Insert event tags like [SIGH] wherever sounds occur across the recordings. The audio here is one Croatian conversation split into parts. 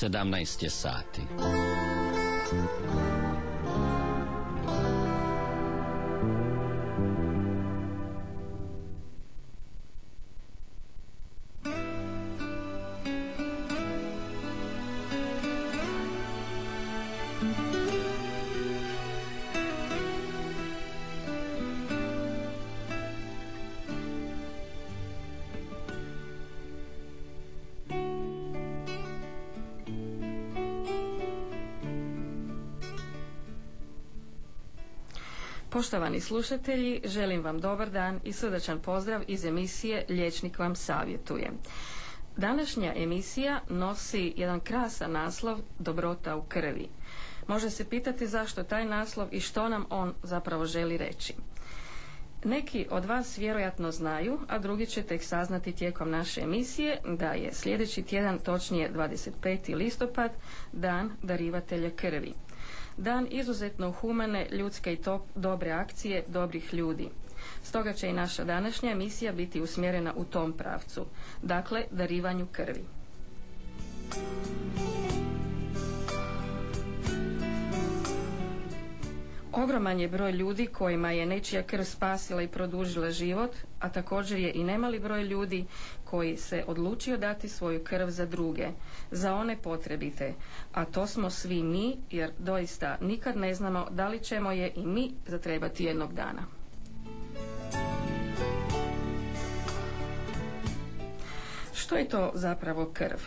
17 je sati. Poštovani slušatelji, želim vam dobar dan i srdačan pozdrav iz emisije Liječnik vam savjetuje. Današnja emisija nosi jedan krasan naslov Dobrota u krvi. Može se pitati zašto taj naslov i što nam on zapravo želi reći. Neki od vas vjerojatno znaju, a drugi će tek saznati tijekom naše emisije da je sljedeći tjedan, točnije 25. listopad, dan darivatelja krvi dan izuzetno humane, ljudske i top, dobre akcije dobrih ljudi. Stoga će i naša današnja emisija biti usmjerena u tom pravcu, dakle darivanju krvi. Ogroman je broj ljudi kojima je nečija krv spasila i produžila život, a također je i nemali broj ljudi koji se odlučio dati svoju krv za druge, za one potrebite, a to smo svi mi jer doista nikad ne znamo da li ćemo je i mi zatrebati jednog dana. Što je to zapravo krv?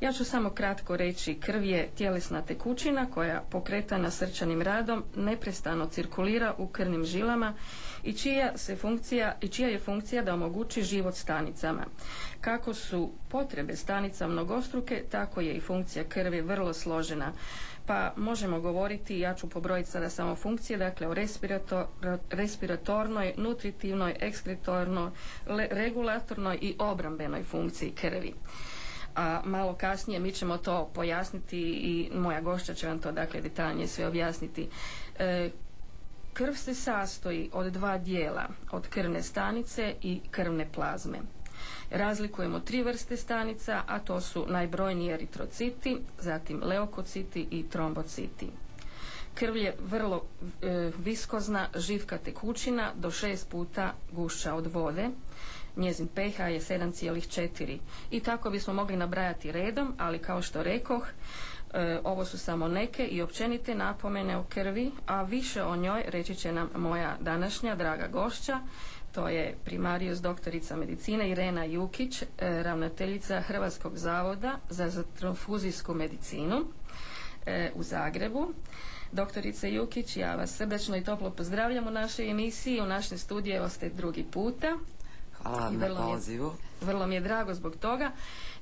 Ja ću samo kratko reći, krv je tjelesna tekućina koja pokretana srčanim radom neprestano cirkulira u krvnim žilama i čija, se funkcija, i čija je funkcija da omogući život stanicama. Kako su potrebe stanica mnogostruke, tako je i funkcija krvi vrlo složena. Pa možemo govoriti, ja ću pobrojiti sada samo funkcije, dakle o respiratornoj, nutritivnoj, ekskretornoj, regulatornoj i obrambenoj funkciji krvi a malo kasnije mi ćemo to pojasniti i moja gošća će vam to dakle detaljnije sve objasniti. E, krv se sastoji od dva dijela, od krvne stanice i krvne plazme. Razlikujemo tri vrste stanica, a to su najbrojniji eritrociti, zatim leokociti i trombociti. Krv je vrlo e, viskozna, živka tekućina do šest puta gušća od vode. Njezin pH je 7,4 i tako bismo mogli nabrajati redom, ali kao što rekoh, e, ovo su samo neke i općenite napomene o krvi, a više o njoj reći će nam moja današnja draga gošća, to je primarijus doktorica medicine Irena Jukić, e, ravnateljica Hrvatskog zavoda za transfuzijsku medicinu e, u Zagrebu. Doktorice Jukić, ja vas srdačno i toplo pozdravljam u našoj emisiji, u našem studiju evo ste drugi puta Hvala na pozivu. vrlo mi je drago zbog toga.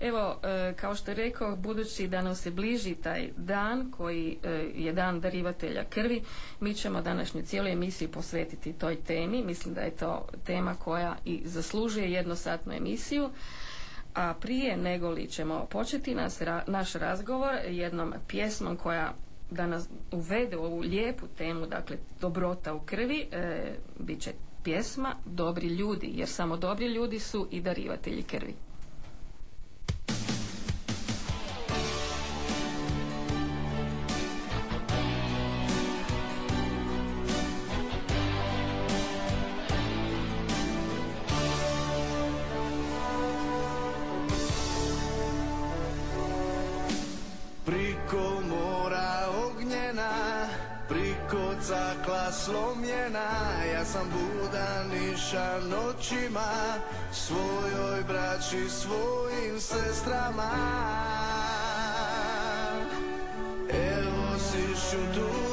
Evo, e, kao što je rekao, budući da nam se bliži taj dan koji e, je dan darivatelja krvi, mi ćemo današnju cijelu emisiju posvetiti toj temi. Mislim da je to tema koja i zaslužuje jednosatnu emisiju. A prije nego li ćemo početi nas, naš razgovor jednom pjesmom koja da nas uvede u ovu lijepu temu, dakle dobrota u krvi, e, bit će pjesma Dobri ljudi, jer samo dobri ljudi su i darivatelji krvi. Slomljena Ja sam budaniša noćima Svojoj braći, svojim sestrama. Evo sišu tu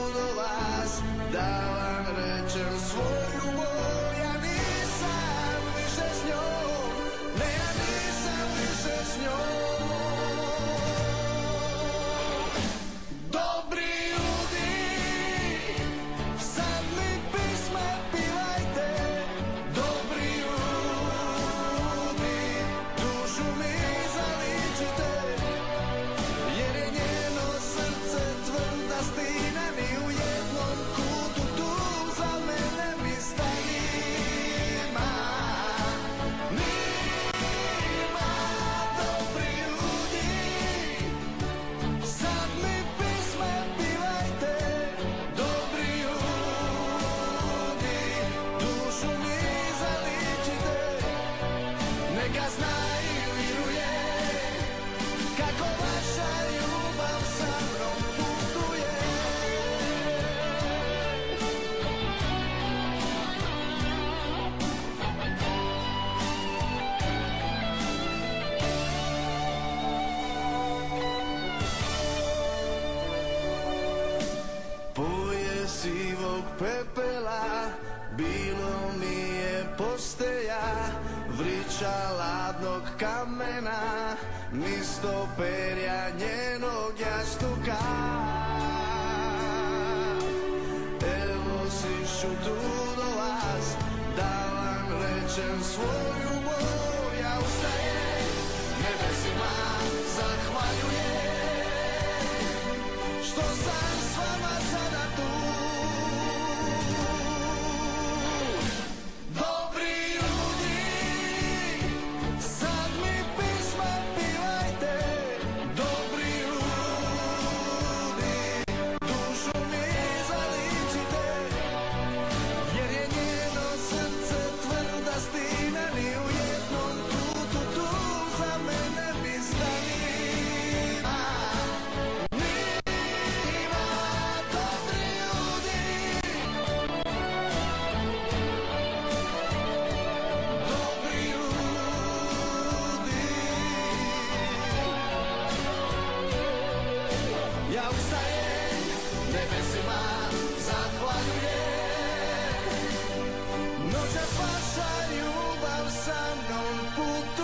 vrića ladnog kamena Nisto perja njenog jastuka. Evo si šutu do vas Da vam rečem svoju bol. Ja ustajem nebesima Zahvaljujem. Što sam s vama sada tu pulled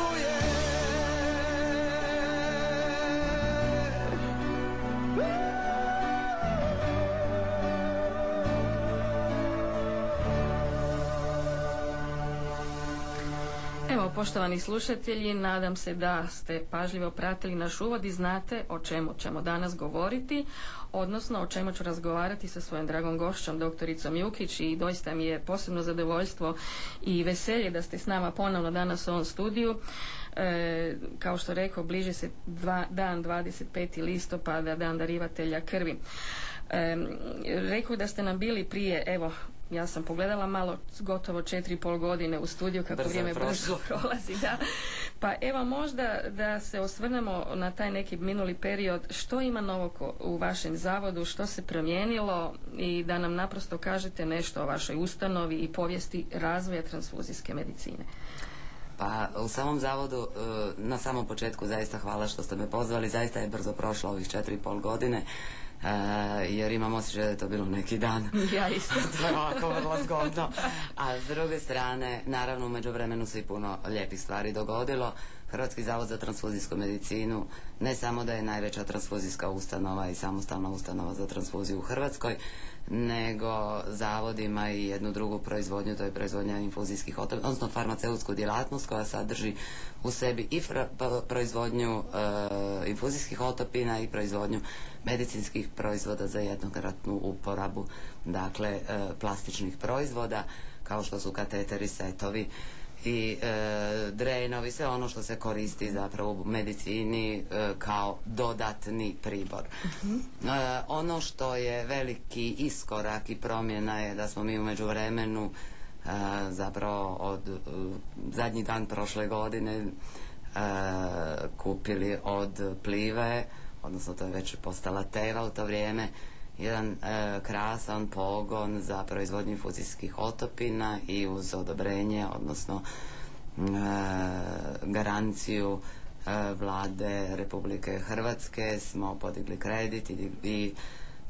Evo, poštovani slušatelji, nadam se da ste pažljivo pratili naš uvod i znate o čemu ćemo danas govoriti, odnosno o čemu ću razgovarati sa svojom dragom gošćom, doktoricom Jukić i doista mi je posebno zadovoljstvo i veselje da ste s nama ponovno danas u ovom studiju. E, kao što rekao, bliže se dva, dan 25. listopada, dan darivatelja krvi. E, rekao da ste nam bili prije, evo, ja sam pogledala malo, gotovo četiri i pol godine u studiju, kako Brzo je vrijeme brzo [LAUGHS] prolazi, da. Pa evo možda da se osvrnemo na taj neki minuli period, što ima novog u vašem zavodu, što se promijenilo? I da nam naprosto kažete nešto o vašoj ustanovi i povijesti razvoja transfuzijske medicine. Pa u samom zavodu e, na samom početku zaista hvala što ste me pozvali, zaista je brzo prošlo ovih četiri i pol godine jer imam osjećaj da je to bilo neki dan. [LAUGHS] Ja isto. [LAUGHS] to je ovako vrlo zgodno. A s druge strane, naravno u međuvremenu se i puno lijepih stvari dogodilo. Hrvatski zavod za transfuzijsku medicinu ne samo da je najveća transfuzijska ustanova i samostalna ustanova za transfuziju u Hrvatskoj, nego zavod ima i jednu drugu proizvodnju, to je proizvodnja infuzijskih otopina, odnosno farmaceutsku djelatnost koja sadrži u sebi i pa- proizvodnju e, infuzijskih otopina i proizvodnju medicinskih proizvoda za jednokratnu uporabu, dakle e, plastičnih proizvoda kao što su kateteri, setovi i e, drenovi, sve ono što se koristi zapravo u medicini e, kao dodatni pribor. E, ono što je veliki iskorak i promjena je da smo mi u međuvremenu e, zapravo od e, zadnji dan prošle godine e, kupili od Plive, odnosno to je već postala Teva u to vrijeme, jedan e, krasan pogon za proizvodnju infuzijskih otopina i uz odobrenje, odnosno e, garanciju e, vlade Republike Hrvatske smo podigli kredit i, i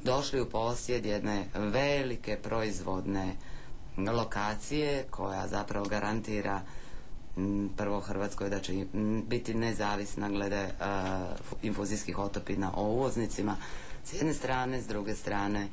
došli u posjed jedne velike proizvodne lokacije koja zapravo garantira prvo Hrvatskoj da će biti nezavisna glede fu- infuzijskih otopina o uvoznicima s jedne strane, s druge strane